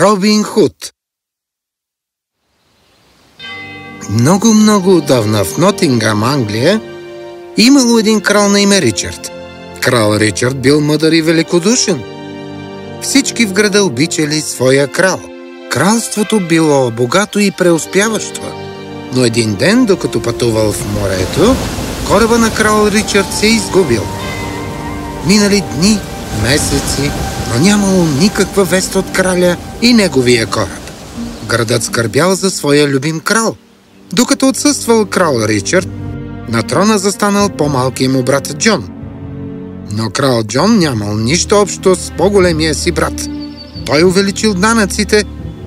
Робин Худ Много-много отдавна в Нотингам, Англия, имало един крал на име Ричард. Крал Ричард бил мъдър и великодушен. Всички в града обичали своя крал. Кралството било богато и преуспяващо. Но един ден, докато пътувал в морето, кораба на крал Ричард се изгубил. Минали дни, месеци, но нямало никаква вест от краля и неговия кораб. Градът скърбял за своя любим крал. Докато отсъствал крал Ричард, на трона застанал по-малкият му брат Джон. Но крал Джон нямал нищо общо с по-големия си брат. Той увеличил данъците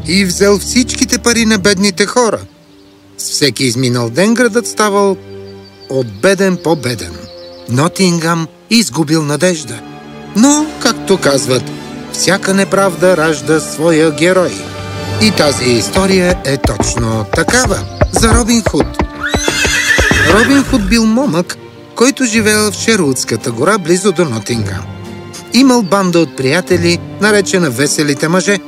и взел всичките пари на бедните хора. С всеки изминал ден градът ставал от беден по-беден. Нотингам изгубил надежда. Но, както казват, всяка неправда ражда своя герой. И тази история е точно такава за Робин Худ. Робин Худ бил момък, който живеел в Шерудската гора, близо до Нотингам. Имал банда от приятели, наречена Веселите мъже.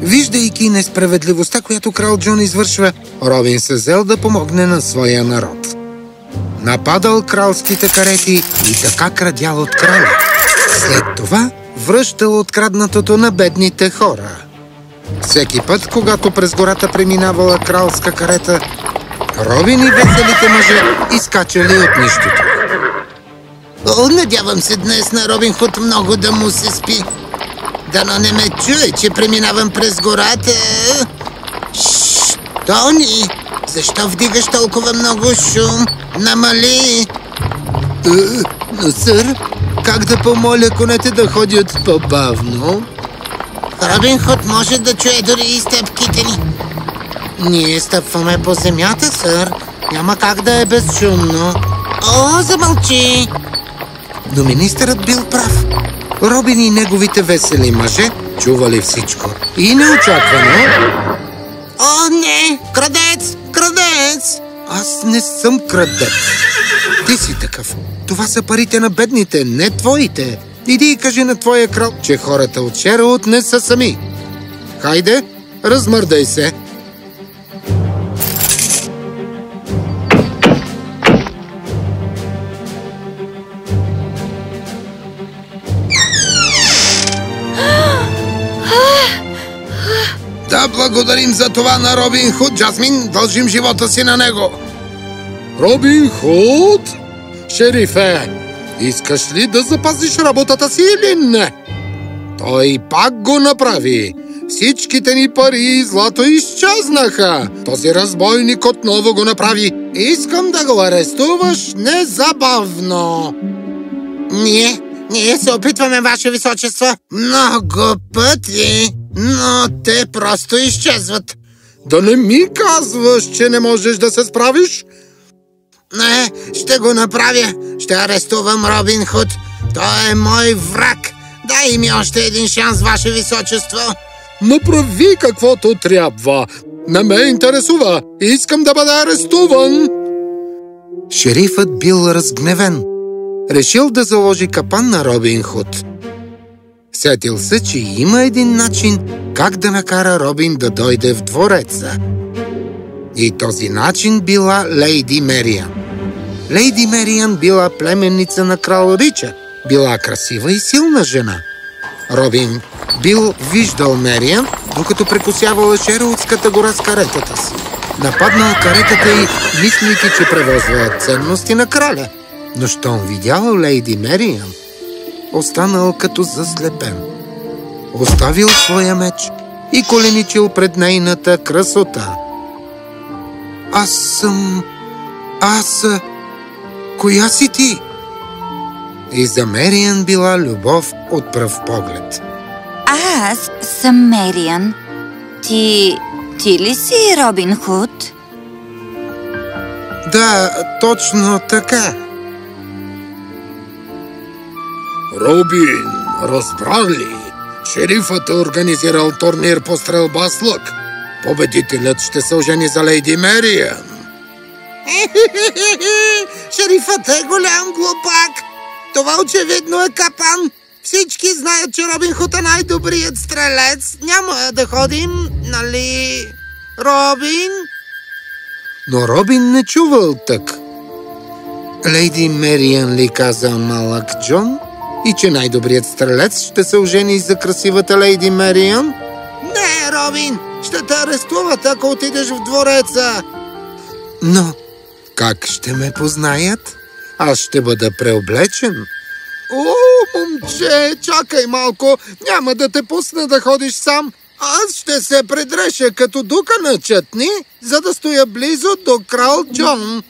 Виждайки несправедливостта, която крал Джон извършва, Робин се взел да помогне на своя народ. Нападал кралските карети и така крадял от краля. Това връщал откраднатото на бедните хора. Всеки път, когато през гората преминавала кралска карета, Робин и веселите мъже изкачали от нищото. О, надявам се днес на Робин Худ много да му се спи. Дано не ме чуе, че преминавам през гората. Шш, Тони, защо вдигаш толкова много шум? Намали! Е, но, сър, как да помоля конете да ходят по-бавно? Робин Худ може да чуе дори и стъпките ни. Ние стъпваме по земята, сър. Няма как да е безшумно. О, замълчи! Но министърът бил прав. Робин и неговите весели мъже чували всичко. И неочаквано... О, не! Крадец! Крадец! Аз не съм крадец. Ти си такъв. Това са парите на бедните, не твоите. Иди и кажи на твоя крал, че хората от Шерот не са сами. Хайде, размърдай се. Да благодарим за това на Робин Худ, Джасмин. Дължим живота си на него. Робин Худ? Шерифе, искаш ли да запазиш работата си или не? Той пак го направи. Всичките ни пари и злато изчезнаха. Този разбойник отново го направи. Искам да го арестуваш незабавно. Ние, ние се опитваме, Ваше Височество, много пъти, но те просто изчезват. Да не ми казваш, че не можеш да се справиш? Не, ще го направя. Ще арестувам Робин Худ. Той е мой враг. Дай ми още един шанс, Ваше Височество. Направи каквото трябва. Не ме интересува. Искам да бъда арестуван. Шерифът бил разгневен. Решил да заложи капан на Робин Худ. Сетил се, че има един начин как да накара Робин да дойде в двореца. И този начин била Лейди Мериан. Лейди Мериан била племенница на крал Ричард. Била красива и силна жена. Робин бил виждал Мериан, докато прекусявала Шерудската гора с каретата си. Нападнал каретата и, мислейки, че превозва ценности на краля. Но щом видял Лейди Мериан, останал като заслепен. Оставил своя меч и коленичил пред нейната красота. Аз съм... Аз... Коя си ти? И за Мериан била любов от пръв поглед. Аз съм Мериан. Ти... ти ли си Робин Худ? Да, точно така. Робин, разбра ли? Шерифът е организирал турнир по стрелба с лък. Победителят ще се ожени за Лейди Мериан. Шерифът е голям глупак. Това очевидно е капан. Всички знаят, че Робин Худ е най-добрият стрелец. Няма да ходим, нали, Робин? Но Робин не чувал тък. Лейди Мериан ли каза малък Джон? И че най-добрият стрелец ще се ожени за красивата Лейди Мериан? Не, Робин, ще те арестуват, ако отидеш в двореца. Но как ще ме познаят? Аз ще бъда преоблечен. О, момче, чакай малко, няма да те пусна да ходиш сам. Аз ще се предреша като дука на чатни, за да стоя близо до крал Джон.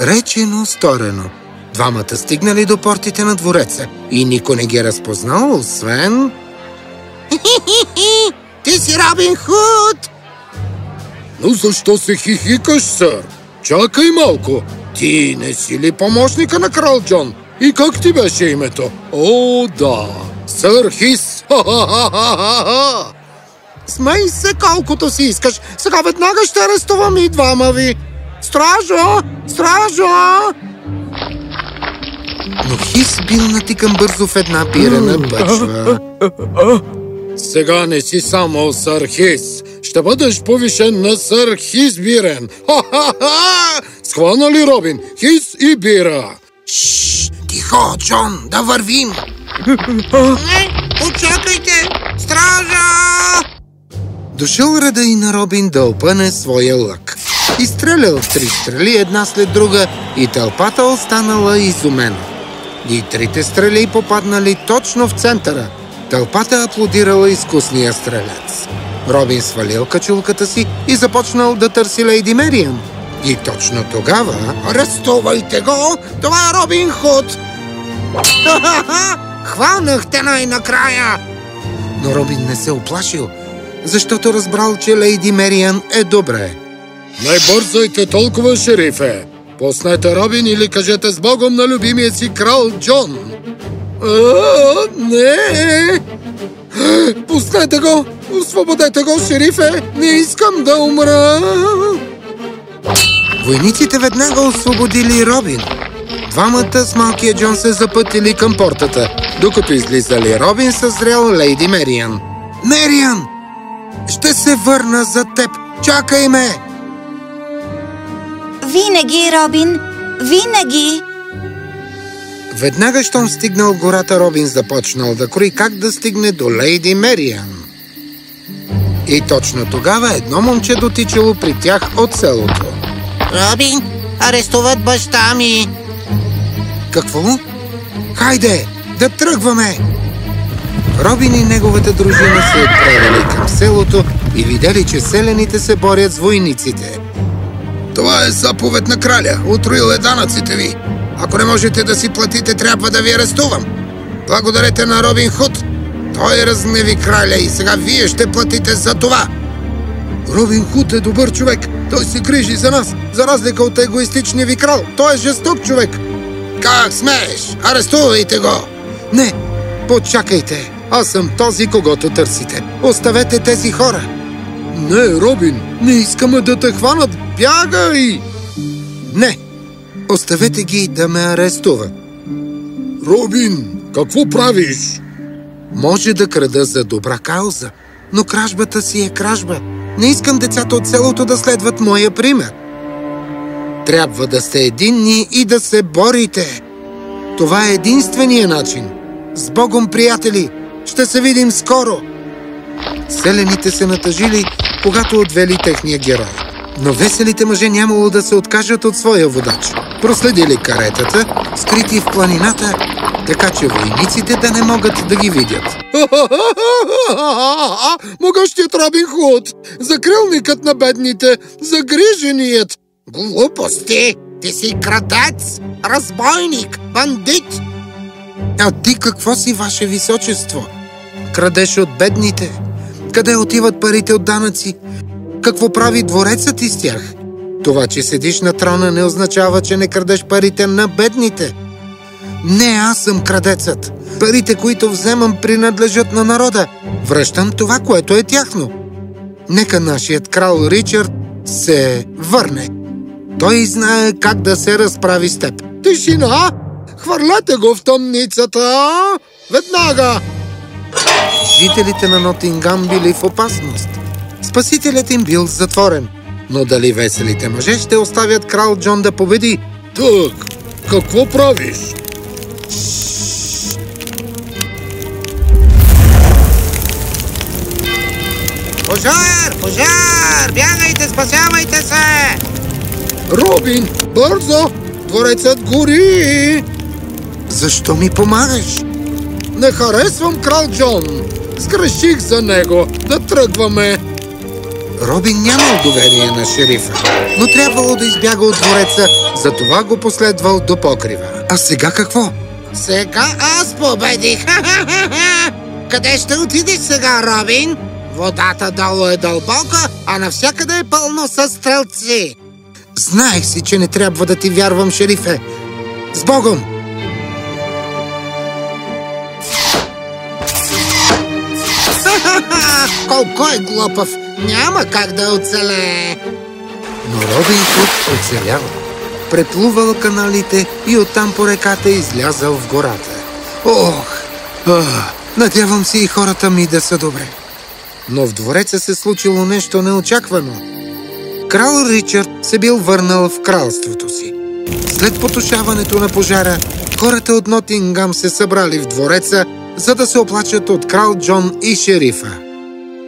Речено, сторено. Двамата стигнали до портите на двореца и никой не ги е разпознал, освен... Ти си Робин Худ! Но защо се хихикаш, сър? Чакай малко. Ти не си ли помощника на крал Джон? И как ти беше името? О, да. Сър Хис. Ха-ха-ха-ха-ха! Смей се колкото си искаш. Сега веднага ще арестувам и двама ви. Стражо! Стражо! Но Хис бил натикан бързо в една пирена бъчва. Сега не си само сър Хис. Ще бъдеш повишен на сър Хис Бирен. Ха-ха-ха! Схвана ли Робин? Хис и бира. Шш, тихо, Джон, да вървим. Не, очакайте! Стража! Дошъл реда и на Робин да опъне своя лък. Изстрелял три стрели една след друга и тълпата останала изумена. И трите стрели попаднали точно в центъра. Тълпата аплодирала изкусния стрелец. Робин свалил качулката си и започнал да търси Лейди Мериан. И точно тогава... Арестувайте го! Това е Робин Худ! Хванахте най-накрая! Но Робин не се оплашил, защото разбрал, че Лейди Мериан е добре. Не бързайте толкова, шерифе! Поснете Робин или кажете с Богом на любимия си крал Джон. А, не! Пуснете го! Освободете го, шерифе! Не искам да умра! Войниците веднага освободили Робин. Двамата с малкия Джон се запътили към портата, докато излизали Робин съзрял Лейди Мериан. Мериан! Ще се върна за теб! Чакай ме! Винаги, Робин, винаги! Веднага, щом стигнал гората, Робин започнал да крои как да стигне до Лейди Мериан. И точно тогава едно момче дотичало при тях от селото. Робин, арестуват баща ми. Какво? Хайде, да тръгваме! Робин и неговата дружина се отправили към селото и видели, че селените се борят с войниците. Това е заповед на краля. Утроил е данъците ви. Ако не можете да си платите, трябва да ви арестувам. Благодарете на Робин Худ. Той разгневи краля и сега вие ще платите за това. Робин Худ е добър човек. Той се грижи за нас, за разлика от егоистичния ви крал. Той е жесток човек. Как смееш? Арестувайте го! Не, почакайте. Аз съм този, когото търсите. Оставете тези хора. Не, Робин, не искаме да те хванат. Бягай! Не, оставете ги да ме арестуват. Робин, какво правиш? Може да крада за добра кауза, но кражбата си е кражба. Не искам децата от селото да следват моя пример. Трябва да сте единни и да се борите. Това е единствения начин. С Богом, приятели! Ще се видим скоро! Селените се натъжили, когато отвели техния герой. Но веселите мъже нямало да се откажат от своя водач. Проследили каретата, скрити в планината, така че войниците да не могат да ги видят. Могъщият Робин Худ! Закрилникът на бедните! Загриженият! Глупости! Ти си крадец, разбойник, бандит! А ти какво си, ваше височество? Крадеш от бедните? Къде отиват парите от данъци? Какво прави дворецът с тях? Това, че седиш на трона, не означава, че не крадеш парите на бедните. Не, аз съм крадецът. Парите, които вземам, принадлежат на народа. Връщам това, което е тяхно. Нека нашият крал Ричард се върне. Той знае как да се разправи с теб. Тишина! Хвърлете го в тъмницата! Веднага! Жителите на Нотингам били в опасност. Спасителят им бил затворен. Но дали веселите мъже ще оставят крал Джон да победи? Так, какво правиш? Пожар! Пожар! Бягайте, спасявайте се! Робин, бързо! Дворецът гори! Защо ми помагаш? Не харесвам крал Джон. Сгреших за него. Да тръгваме. Робин нямал доверие на шерифа, но трябвало да избяга от двореца, затова го последвал до покрива. А сега какво? Сега аз победих! Къде ще отидеш сега, Робин? Водата долу е дълбока, а навсякъде е пълно с стрелци. Знаех си, че не трябва да ти вярвам, шерифе. С Богом! Колко е глупав! Няма как да оцелее! Но Робин Худ оцелял. Преплувал каналите и оттам по реката излязал в гората. Ох! Ах, надявам се и хората ми да са добре. Но в двореца се случило нещо неочаквано. Крал Ричард се бил върнал в кралството си. След потушаването на пожара, хората от Нотингам се събрали в двореца, за да се оплачат от крал Джон и шерифа.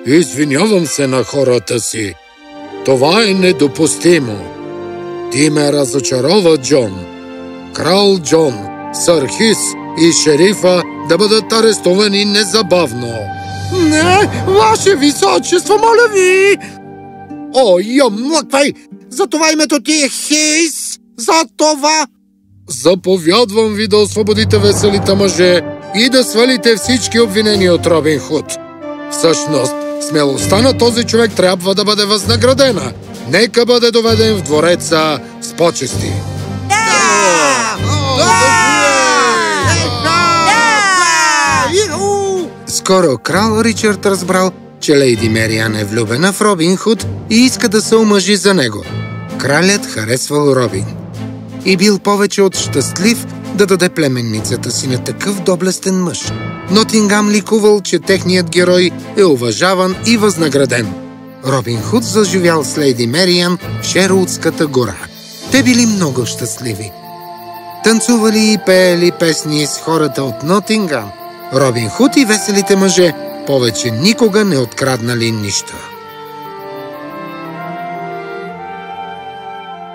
Извинявам се на хората си. Това е недопустимо. Ти ме разочарова, Джон. Крал Джон, сър Хис и шерифа да бъдат арестувани незабавно. Не, ваше височество, моля ви! О, я млъквай! За това името ти е Хейс! За това! Заповядвам ви да освободите веселите мъже и да свалите всички обвинения от Робин Худ. Всъщност, смелостта на този човек трябва да бъде възнаградена. Нека бъде доведен в двореца с почести. Скоро крал Ричард разбрал, че Лейди Мериан е влюбена в Робин Худ и иска да се омъжи за него. Кралят харесвал Робин и бил повече от щастлив да даде племенницата си на такъв доблестен мъж. Нотингам ликувал, че техният герой е уважаван и възнаграден. Робин Худ заживял с Лейди Мериан в Шерудската гора. Те били много щастливи. Танцували и пеели песни с хората от Нотингам. Робин Худ и веселите мъже повече никога не откраднали нищо.